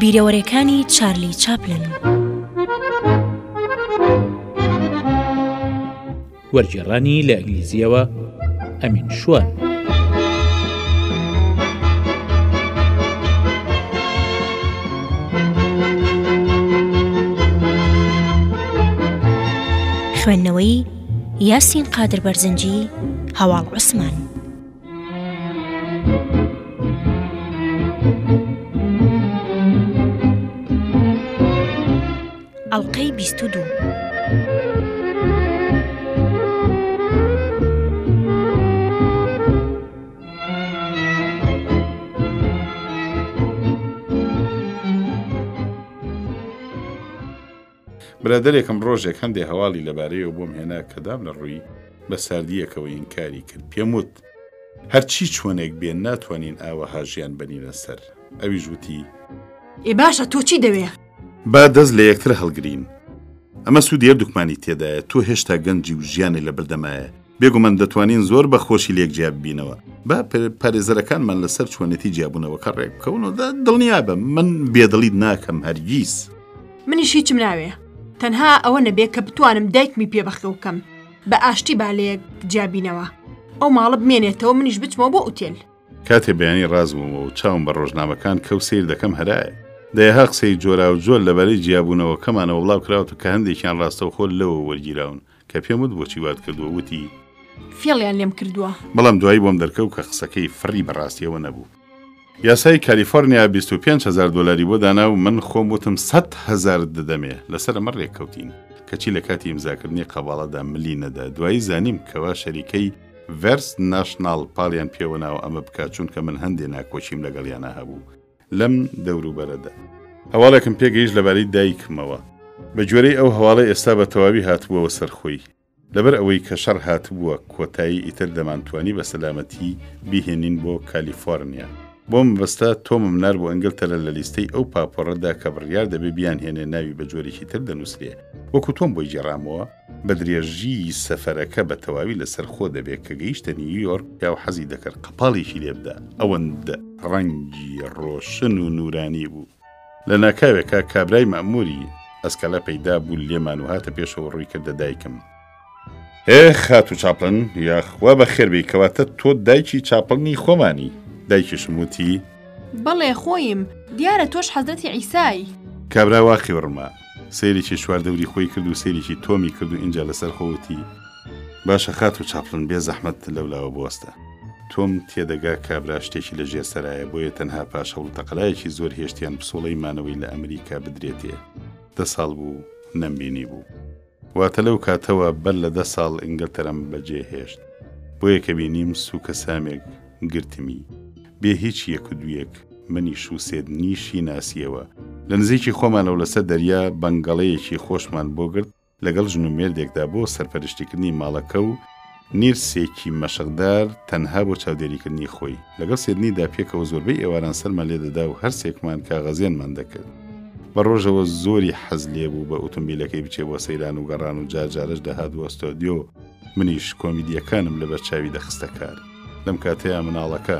بیرەوەرێکانی چارلی چاپلن. وەرگێڕانی لە ئینگلیزیەوە، ئەمین شوان. خوێندنەوەی یاسین قادر بەرزنجی هەواڵ عوسمان. ئەڵقەی بیست و دوو. برادەرێکم ڕۆژێک هەندێ هەواڵی لەبارەیەوە بۆم هێنا کە دام لە ڕووی بە ساردیەکەوە ئینکاری کرد پێم وت هەرچی چۆنێک بێن ناتوانین ئاوە هاژیان بنینە سەر ئەویش وتی ئێ باشە تۆ چی دەوێ؟ با دەست لە یەکتر هەڵگرین. ئەمە سوودی هەردووکمانی تێدایە، تۆ هێشتا گەنجی و ژیانێ لە بەردەمایە، بێگومان دەتوانین زۆر بە خۆشی لێک جیا ببینەوە. با پارێزەرەکانمان لەسەر چۆنێتی جیابوونەوەکە ڕێک بکەون و دڵنیابە من بێدڵیت ناکەم هەرگیز. منیش هیچم ناوێ، تەنها ئەوە نەبێ کە بتوانم دایکمی پێ بەخێو بکەم. بە ئاشتی با لە یەک جیا بینەوە. ئەو ماڵە بمێنێتەوە منیش بچمەوە بۆ ئوتێل. کاتێ بەیانی ڕازمەوە و چاوم بە ڕۆژنامەکان کەو سەیر دەکەم هەرایە دەیەها قسەی جۆراو جۆر لەبارەی جیابوونەوەکەمانەوە بڵاو کراوەتە کە هەندێکیان ڕاستەوخۆ لەوە وەرگیراون کە پێم وت بۆچی وات کردووە وتی فێڵیان لێم کردووە. بەڵام دوایی بۆم دەرکەوت کە قسەکەی فڕی بە ڕاستیەوە نەبوو. یاسای کالیفۆرنیا بیست و پێنج هەزار دۆلاری بۆ دانا و من خۆم وتم سەد هەزارت دەدەمێ، لەسەر ئەمە ڕێککەوتین، کەچی لە کاتی ئیمزاکردنی قەباڵەدا ملی نەدا، دوایی زانیم کەوا شەریکەی، ڤێرس ناشناڵ پاڵیان پێوە ناوە ئەمە بکات چونکە من هەندێ ناکۆکیم لەگەڵیانە هەبوو لەم دەوروبەرەدا. هەواڵێکم پێ گەیشت لەبارەی دایکمەوە. بە گوێرەی ئەو هەواڵە ئێستا بە تەواوی هاتبووەوە سەر خۆی. لەبەر ئەوەی کە شەڕ هاتبووە کۆتایی ئیتر دەمانتوانی بە سەلامەتی بیهێنین بۆ کالیفۆرنیا. بۆ مەبەستە تۆمم نارد بۆ ئینگلتەرا لە لیستەی ئەو پاپۆڕەدا کە بڕیار دەبێ بیانهێنێ ناوی بە جۆرێکی تر دەنووسرێ وەکو تۆم بۆی گێڕامەوە. بە درێژیی سەفەرەکە بە تەواوی لە سەر خۆ دەبێ، کە گەیشتە نیویۆرک پیاو حەزی دەکرد قەپاڵێکی لێ بدا، ئەوەندە ڕەنگی ڕۆشن و نوورانی بوو. لە ناکاوێکا کابرای مەئمووری ئەسکەلە پەیدا بوو لێمان و هاتە پێشەوە و ڕووی کردە دایکم. ئێ خاتوو چاپڵن، یاخوا بە خێر بێی، کەواتە تۆ دایکی چاپڵنی خۆمانی؟ دایکیشم وتی. بەڵێ خۆیم، دیارە تۆش حەزرەتی عیسای. کابرا وا خیوڕما، سەیرێکی چوار دەوری خۆی کرد و سەیرێکی تۆمی کرد و ئینجا لەسەر خۆ وتی. باشە خاتوو چاپلن بێ زەحمەت لەولاوە بوەستە. تۆم تێدەگا کابرا شتێکی لە ژێر سەرایە بۆیە تەنها پاش هەوڵ و تەقەلایەکی زۆر هێشتیان پسوڵەی مانەوەی لە ئەمریکا بدرێتێ. دە ساڵ بوو نەم بینی بوو. واتە لەو کاتەوە بەر لە دە ساڵ ئینگلتەرەم بە جێ هێشت. بۆیە کە بینیم سووکە سامێک گرتمی. بێ هیچ یەک و دوویەک منیش و سێدنیشی ناسییەوە. لە نزیکی خۆمانەوە لەسەر دەریا بەنگەڵەیەکی خۆشمان بۆ گرت، لەگەڵ ژن و مێردێکدا بۆ سەرپەرشتیکردنی ماڵەکە و نیرسێکی مەشقدار تەنها بۆ چاودێریکردنی خۆی. لەگەڵ سێدنیدا پێکەوە زۆربەی ئێواران سەرمان لێ دەدا و هەرسێکمان کاغەزێنمان دەکرد. بە ڕۆژەوە زۆری حەز لێبوو بە ئوتومبیلەکەی بچێ بۆ سەیران و گەڕان و جارجارەش دەهات بۆ ستۆدیۆ، منیش کۆمیدییەکانم لەبەر چاوی دەخستە کار. لەم کاتەیا مناڵەکە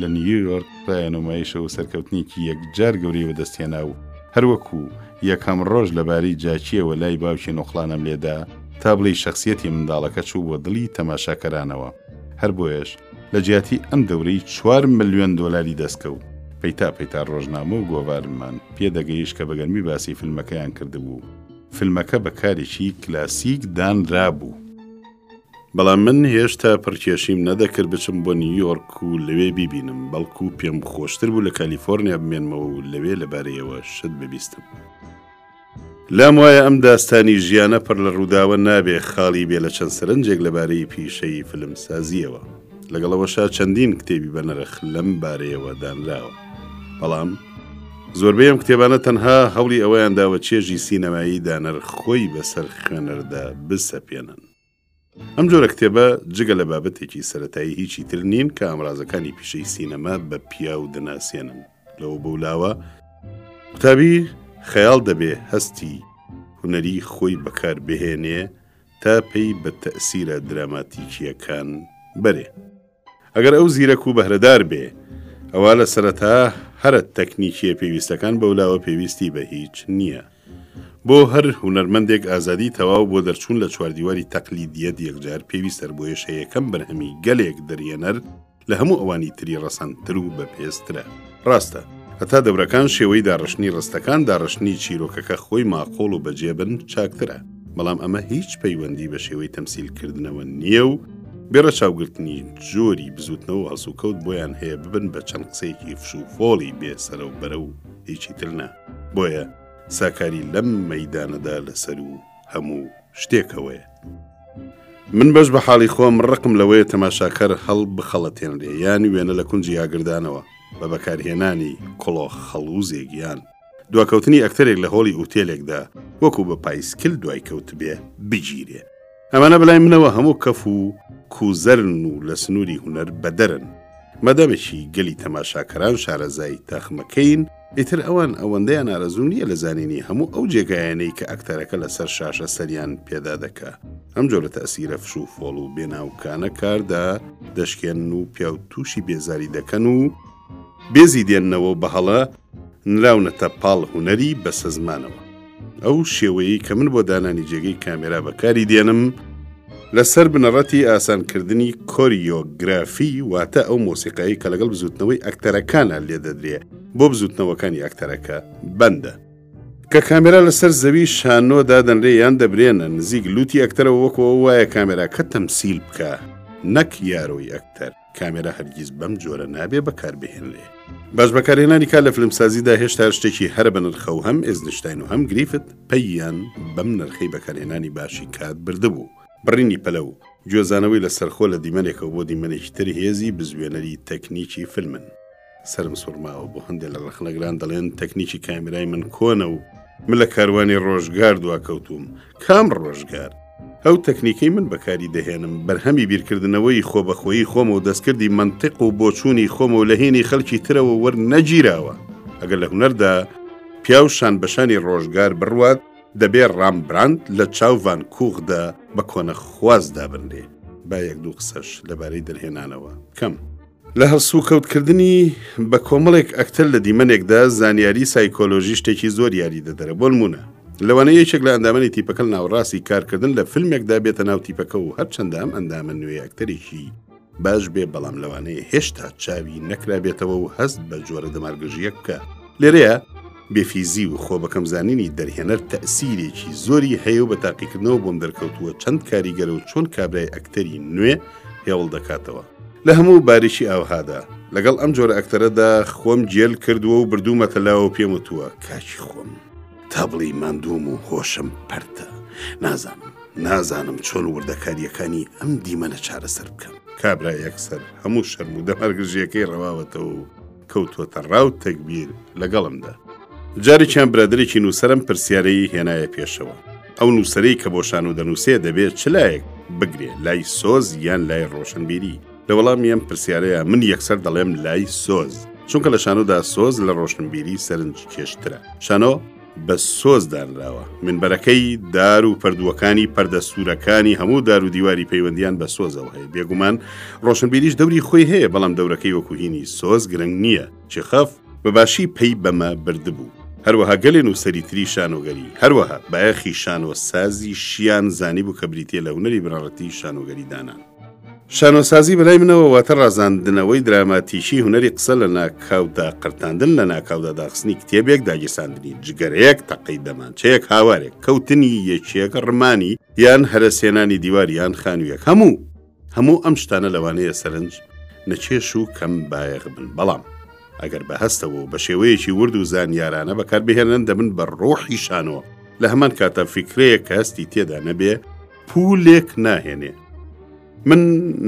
لە نیویۆرک ڕایە نومایشە و سەرکەوتنێکی یەکجار گەورەی بەدەستهێنا و هەر وەکوو یەکەم ڕۆژ لەبارەی جاکییەوە لای باوکی نوقڵانم لێ دا تا بڵێی شەخسییەتی منداڵەکە چوو بۆ دڵی تەماشاکەرانەوە هەر بۆیەش لە جیاتی ئەم دەورەی چوار ملیۆن دۆلاری دەستکەوت پەیتا پەیتا ڕۆژنامە و گۆڤارمان پێ دەگەیشت کە بەگەرمی باسی فیلمەکەیان کردبوو. فیلمەکە بە کارێکی کلاسیک دانرابوو. بەڵام من هێشتا پڕکێشیم نەدەکرد بچم بۆ نیویۆرک و لەوێ بیبینم، بەڵکو پێم خۆشتر بوو لە کالیفۆرنیا بمێنمەوە و لەوێ لەبارەیەوە شت ببیستم. لام وایە ئەم داستانی ژیانە پڕ لە ڕووداوە نابێ خاڵی بێ لە چەند سەرنجێک لەبارەی پیشەی فیلمسازییەوە. لەگەڵ ئەوەشا چەندین کتێبی بەنرخ لەم بارەیەوە دانراوە. بەڵام. زۆربەی ئەم کتێبانە تەنها هەوڵی ئەوەیان داوە چێژی سینەمایی دانەر خۆی بەسەر خوێنەردا بسەپێنن. ئەم جۆرە کتێبە جگە لە بابەتێکی سەتایی هیچی تر نین کە ئامرازەکانی پیشەی سینەما بە پیاو دەناسێنن لەو بەولاوە قوتابی خەیاڵ دەبێ هەستی هوەری خۆی بەکار بهێنێ تا پێی بە تەسیرە دراماتیکیەکان بەرێ. ئەگەر ئەو زیرەک و بەهرەدار بێ ئەوا لە سەرەتا هەرە تەکنیکیە پێویستەکان بەولاوە پێویستی بە هیچ نییە. بۆ هەر هونەرمەندێک ئازادی تەواو بۆ دەرچوون لە چواردیواری تەقلیدیەت یەکجار پێویستەر بۆیەش هەیەکەم بەرهەمی گەلێک دەرهێنەر لە هەموو ئەوانی تری ڕەسەنتر و بەپێزترە. ڕاستە هەتا دەورەکان شێوەی داڕشتنی ڕستەکان داڕشتنی چیرۆکەکە خۆی ماقۆڵ و بەجێبن چاکترە بەڵام ئەمە هیچ پەیوەندی بە شێوەی تەمسیلکردنەوە نییە و بێڕە چاوگرتنی جۆری بزوتنەوە هەڵسوکەوت بۆیان هەیە ببن بە چەند قسەیەکی فش و فۆڵی بێ سەرە و بەرە و هیچی ترنا بۆیە ساکاری لەم مەدانەدا لەسەر و هەموو شتێکەوەیە. من بەش بە حاڵی خۆم ڕقم لەوەیە تەماشاکەر هەڵ بخەڵەتێنرێ یان وێنە لە کونجی ئاگردانەوە بە بەکارهێنانی کڵۆ خەڵوزێک یان دواکەوتنی ئەکتەرێک لە هۆڵی ئوتێلێکدا وەکو بە پایسکل دوای کەوتبێ بگیرێ ئەمانە بەلای منەوە هەموو کەف و کوزەرن و لە سنووری هونەر بەدەرن مەدەمێکی گەلی تەماشاکەران شارەزای تاخمەکەین ئیتر ئەوان ئەوەندەیان ئارەزوو نییە لە زانینی هەموو ئەو جێگایانەی کە ئەکتەرەکە لە سەر شاشە سەریان پێدا دەکا. ئەم جۆرە تەئسیرە فش و فۆڵ و بێ ناوکانە کار دا دەشکێنن و پیاو تووشی بێزاری دەکەن و بێزی دێننەوە و بە هەڵە نراونەتە پاڵ هونەری بەسەزمانەوە. ئەو شێوەیەی کە من بۆ دانانی جێگەی کامێرا بەکاری دێنم، لەسەر بنەڕەتی ئاسانکردنی کۆریۆگرافی، واتە ئەو مۆسیقایەی کە لەگەڵ بزووتنەوەی ئەکتەرەکانا لێ دەدرێ بۆ بزووتنەوەکانی ئەکتەرەکە، بەندە. کە کامێرا لەسەر زەوی، شانۆ، دادەنرێ یان دەبرێنە نزیک لووتی ئەکتەرەوە وەکوو ئەوە وایە کامێراکە تەمسیل بکا نەک یارۆی ئەکتەر. کامێرا هەرگیز بەم جۆرە نابێ بەکار بهێنرێ. باش بەکارهێنانی کار لە فلمسازیدا هێشتا شتێکی هەرە بە نرخە و هەم ئێزنشتین و هەم گریفت پەییان بەم نرخەی بەکارهێنانی باشی کات بردبوو. بڕینی پەلە و گوێزانەوەی لە سەرخۆ لە دیمەنێکەوە بۆ دیمەنێکی تر هێزی بزوێنەری تەکنیکی فلمن. سەرم سوڕماوە بۆ هەندێک لە ڕەخنەگران دەڵێن تەکنیکی کامیرای من کۆنە و من لە کاروانی ڕۆژگار دواکەوتوم کام ڕۆژگار ئەو تەکنیکەی من بەکاری دەهێنم بەرهەمی بیرکردنەوەی خۆبەخۆیی خۆمە و دەستکردی منطق و بۆچوونی خۆمە و لە هینی خەلکی ترەوە وەر نەگیراوە ئەگەر لە هوەردا پیاو شان بەشانی ڕۆژگار بڕوات دەبێ ڕام براند لە چاوان کوغدا بە کۆنە خواز دابنرێ با یەک دوو قسەش لەبارەی دەرهێنانەوە کەم لە هەڵسوکەوت کردنی بە کۆمەڵێک ئەکتەر لە دیمەنێکدا زانیاری سایکۆلۆژی شتێکی زۆر یاری دەدەرە بۆ نمونە لەوانە یەکێک لە ئەندامانی تیپەکەل ناوڕاستی کارکردن لە فیلمێکدا بێتە ناو تیپەکە و هەرچەندام ئەندامە نوێ ئەکتەرێکی باش بێ بەڵام لەوانەیە هێشتا چاوی نەکرابێتەوە و هەست بە جۆرە دەمارگرژیەک بکە لێرەیە بێفیزی و خۆبەکەم زانینی دەرهێنەر تەئسیرێکی زۆری هەیە و بە تاقیکردنەوە بۆم دەرکەوتووە چەند کاریگەرە و چۆن کابرای ئەکتەری نوێ هێوڵ دەکاتەوە. لە هەموو بارێکی ئاوهادا لەگەڵ ئەم جۆرە ئەکتەرەدا خۆم گێل کردووە و بردوومەتە لاوە و پێم وتووە، کاکی خۆم. تا بڵێی ماندووم و هۆشم پەرتە. نازانم، نازانم چۆن وردەکارییەکانی ئەم دیمەنە چارەسەر بکەم. کابرا یەکسەر هەموو شەرم و دەمارگرژییەکەی ڕەواوەتەوە و. کەوتووەتە ڕاو تەگبیر لەگەڵمدا. جارێکیان برادرێکی نووسەرم پرسیارەی هێنایە پێشەوە. ئەو نووسەرەی کە بۆ شانۆ دەنووسێ دەبێ چ لایەک بگرێ، لای سۆز یان لای ڕۆشنبیری؟ لە وەڵامی ئەم پرسیارەیا من یەکسەر دەڵێم لای سۆز، چونکە لە شانۆدا سۆز لە ڕۆشنبیری سەرنجکێشترە. شانۆ؟ بە سۆز دانراوە، مینبەرەکەی، دار و پەردووەکانی، پەردە سوورەکانی، هەموو دار و دیواری پەیوەندیان بە سۆزەوە هەیە، بێگومان ڕۆشنبیریش دەوری خۆی هەیە، بەڵام دەورەکەی وەکو هینی سۆز گرنگ نییە، چخەف، بە باشی پەی بەمە بردبوو، هەروەها گەلێ نووسەری تری شانۆگەری، هەروەها بایەخی شانۆ سازی شیان زانیبوو کە بریتییە لە هونەری بنەڕەتیی شانۆگەری دانان. شانۆسازی بەلای منەوە واتە ڕازاندنەوەی دراماتیکی هوەری قسە لە ناکاودا قرتاندن لە ناکاودا داخستنی کتێبێک داگیرساندنی جگەرەیەک تەقەی دەمانچەیەک هاوارێک کەوتنی یەکێک ڕمانی یان هەرەسێنانی دیواریان خانوویەک هەموو هەموو ئەم شتانە لەوانەیە سەرنج نەچێش و کەم بایەخ بن بەڵام ئەگەر بە هەستەوە و بە شێوەیەکی ورد و زانیارانە بەکاربهێنن دەبن بە ڕۆحی شانەوە لە هەمان کاتە فیکرەیە کە هەستی تێدا نەبێ پولێک ناهێنێ. من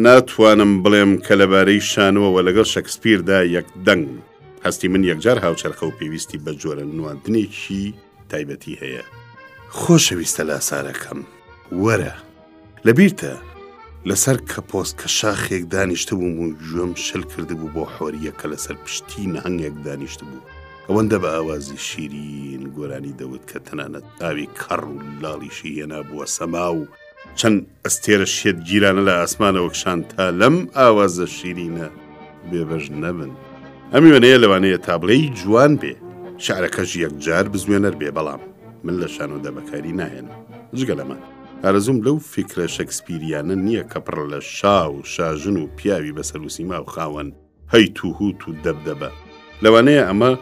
ناتوانم بڵێم کە لەبارەی شانۆەوە لەگەڵ شەکسپیردا یەک دەنگم. هەستی من یەکجار هاوچەرخە و پێویستی بە جۆرە نواندنێکی تایبەتی هەیە. خۆشەویستە لاسارەکەم وەرە لە بیرتە لەسەر کە پۆست کە شاخێک دانیشتبووم و گوێم شل کردبوو بۆ حۆریە کە لەسەر پشتی نهنگێک دانیشتبوو ئەوەندە بە ئاوازی شیرین گۆرانی دەوت کە تەنانەت ئاوی کەڕ و لاڵیشی هێنا بووە سەما و چەند ئەستێرە شێت گیرانە لە ئاسمانەوە کشان تا لەم ئاوازە شیرینە بێبەش نەبن ئەم وێنەیە لەوانەیە تابلەی جوان بێ شعرەکەش یەکجار بزوێنەر بێ بەڵام من لە شانۆدا بەکاری ناهێنم جگە لەمە ئارزوم لەو فکرە شەکسپیریانە نییە کە پڕ لە شا و شاژن و پیاوی بەسەروسیما و خاوەن هەی توهوت و دەبدەبە. لەوانەیە ئەمە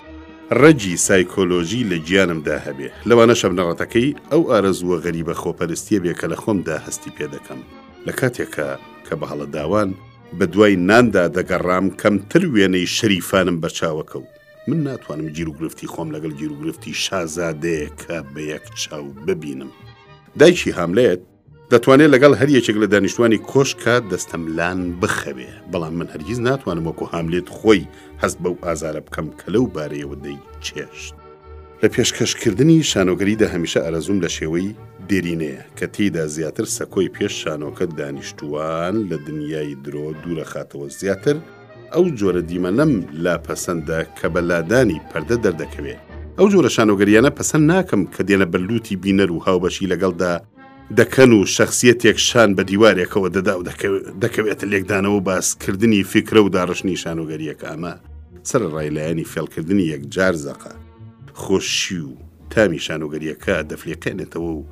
ڕەگی سایکۆلۆژی لە گیانمدا هەبێ، لەوانەشە بنەڕەتەکەی ئەو ئارەزووە غەریبە خۆپەرستییە بێ کە لە خۆمدا هەستی پێ دەکەم. لە کاتێکا کە بە هەڵە داوان بە دوای ناندا دەگەڕام، کەمتر وێنەی شەریفانم بەر چاوە کەوت. من ناتوانم گیروگرفتی خۆم لەگەڵ گیروگرفتی شازادەیەکا بە یەک چاو ببینم. دایکی هاملێت دەتوانێت لەگەڵ هەر یەکێک لە دانیشتوانی کۆشکە دەستەملان بخەوێ بەڵام من هەرگیز ناتوانم وەکو هاملێت خۆی هەست بەو ئازارە بکەم کە لەو بارەیەوە دەی چێشت. لە پێشکەشکردنی شانۆگەریدا هەمیشە ئارەزووم لە شێوەی دێرینەیە کە تێیدا زیاتر سەکۆی پێش شانۆکە دانیشتووان لە دنیای درۆ دوورەخاتەوە زیاتر، ئەو جۆرە دیمەنەم لا پەسەندە کە بە لادانی پەردە دەردەکەوێ. ئەو جۆرە شانۆگەرییانە پەسەند ناکەم کە دێنە بەر لووتی بینەر و هاوبەشی لەگەڵدا دەکەن و شەخسیەتێک شان بە دیوارێکەوە دەدا و دەکەوێتە لێکدانەوە و باسکردنی فیکرە و داڕشتنی شانۆگەرییەکە ئەمە سەرەڕای لایەنی فێڵکردنی یەکجار زەقە خۆشی و تامی شانۆگەرییەکە دەفلیقێنێتەوە و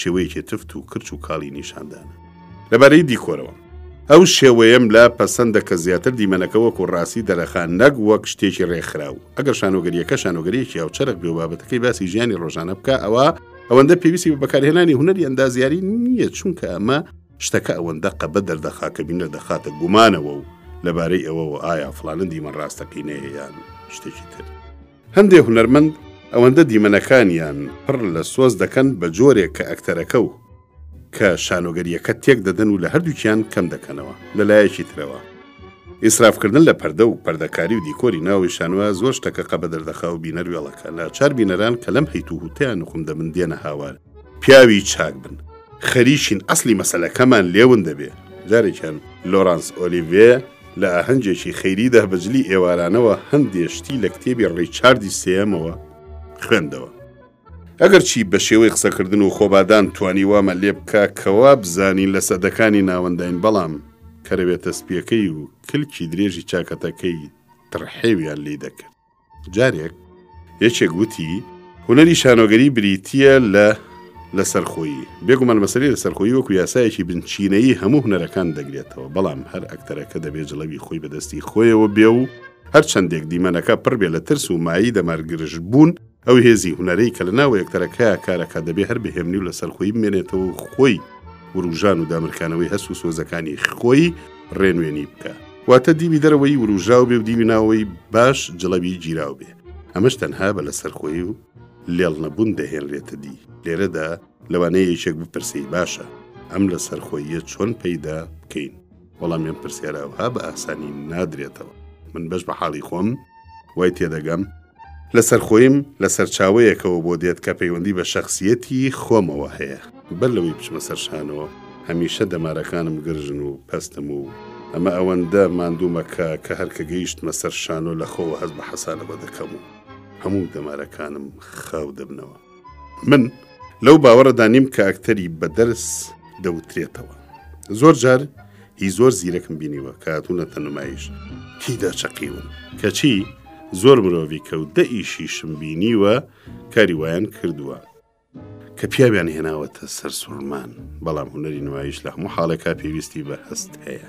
شێوەیەکی تفت و کرچ و کاڵی نیشاندانە. لەبارەی دیکۆرەوە، ئەو شێوەیەم لا پەسەندە کە زیاتر دیمەنەکە وەکو ڕاستی دەرەخا نەک وەک شتێکی ڕێکخراو. ئەگەر شانۆگەرییەکە شانۆگەرییەکی هاوچەرخ بێ و بابەتەکەی باسی ژیانی ڕۆژانە بکا ئەوا ئەوەندە پێویستی بە بەکارهێنانی هونەری ئەندازیاری نییە چونکە ئەمە شتەکە ئەوەندە قەبە دەردەخا کە بینەر دەخاتە گومانەوە و لەبارەی ئەوەوە ئایا فڵانە دیمەن ڕاستەقینەیە یان شتێکی تر. هەندێ هونەرمەند ئەوەندە دیمەنەکانیان پڕ لە سۆز دەکەن بە جۆرێک کە ئەکتەرەکە و کە شانۆگەریەکە تێک دەدەن و لە هەردووکیان کەم دەکەنەوە لە لایەکی ترەوە ئیسرافکردن لە پەردە و پەردەکاری و دیکۆری ناوی شانوە زۆر شتەکە قەبە دەردەخا و بینەر وێڵەکە ناچار بینەران کە لەم هەیت و هوتەیان نوقم دەبن دێنە هاوار پیاوی چاک بن خەریکین ئەسلی مەسەلەکەمان لێ ون دەبێ جارێکیان لۆرانس ئۆلیڤێ لە ئاهەنگێکی خەیریدا بەجلی ئێوارانەوە هەندێ شتی لە کتێبی ڕیچاردی سێەمەوە خوێندەوە ئەگەرچی بە شێوەی قسەکردن و خۆبادان توانی وامە لێ بکە کەوا بزانین لە سەدەکانی ناوەنداین بەڵام کەرەوێتە سپیەکەی و کلکی درێژی چاکەتەکەی تڕحێویان لی دەکرد جارێک یەکێک وتی، هونەری شانۆگەری بریتییە لە لەسەرخۆیی. بێگومان مەسەلەی لەسەرخۆیی وەکو یاسایەکی بنچینەیی هەموو هونەرەکان دەگرێتەوە، بەڵام هەر ئەکتەرەکە دەبێ جڵەوی خۆی بە دەستی خۆیەوە بێ و هەر چەندێک دیمەنەکە پڕ بێ لە ترس و مایەی دەمارگرژبوون، ئەو هێزی هونەرەی کە لە ناو ئەکتەرەکەیا کارەکا دەبێ هەر بهێمنی و لەسەرخۆیی بمێنێتەوە و خۆی ورووژان و دامرکانەوەی هەست و سۆزەکانی خۆی ڕێنوێنی بکا. واتە دیوی دەرەوەی وروژاو بێ و دیوی ناوەوەی باش جڵەوی گیراو بێ ئەمەش تەنها بە لەسەرخۆی و لێڵ نەبوون دەهێنرێتە دی لێرەدا لەوانەیە یەکێک بپرسی باشە ئەم لە سەرخۆیە چۆن پەیدا بکەین وەڵامیان پرسیاراوها بە ئاسانی نادرێتەوە من بەش بە حاڵی خۆم وای تێدەگەم لە سەرخۆیم لە سەرچاوەیەکەوە بۆ دێت کە پەیوەندی بە شەخسییەتی خۆمەوە هەیە. بەر لەوەی بچمە سەر شانۆ، هەمیشە دەمارەکانم گرژن و پەستم و ئەمە ئەوەندە ماندوومە کە کە هەر کە گەیشتمە سەر شانۆ لە خۆوە هەست بە حەسانەوە دەکەم و هەموو دەمارەکانم خاو دەبنەوە. من لەو باوەڕەدا نیم کە ئەکتەری بە دەرس دەوترێتەوە زۆر جار هی زۆر زیرەکم بینیوە کە هاتوونەتە نمایش تیدا چەقیون کەچی زۆر مرۆڤی کەوتدە ئیشیشم بینیوە کاری وایان کردووە کە پیاویان هێناوەتە سەر سوڕمان بەڵام هوەری نمایش لە هەموو حاڵێکا پێویستی بە هەست هەیە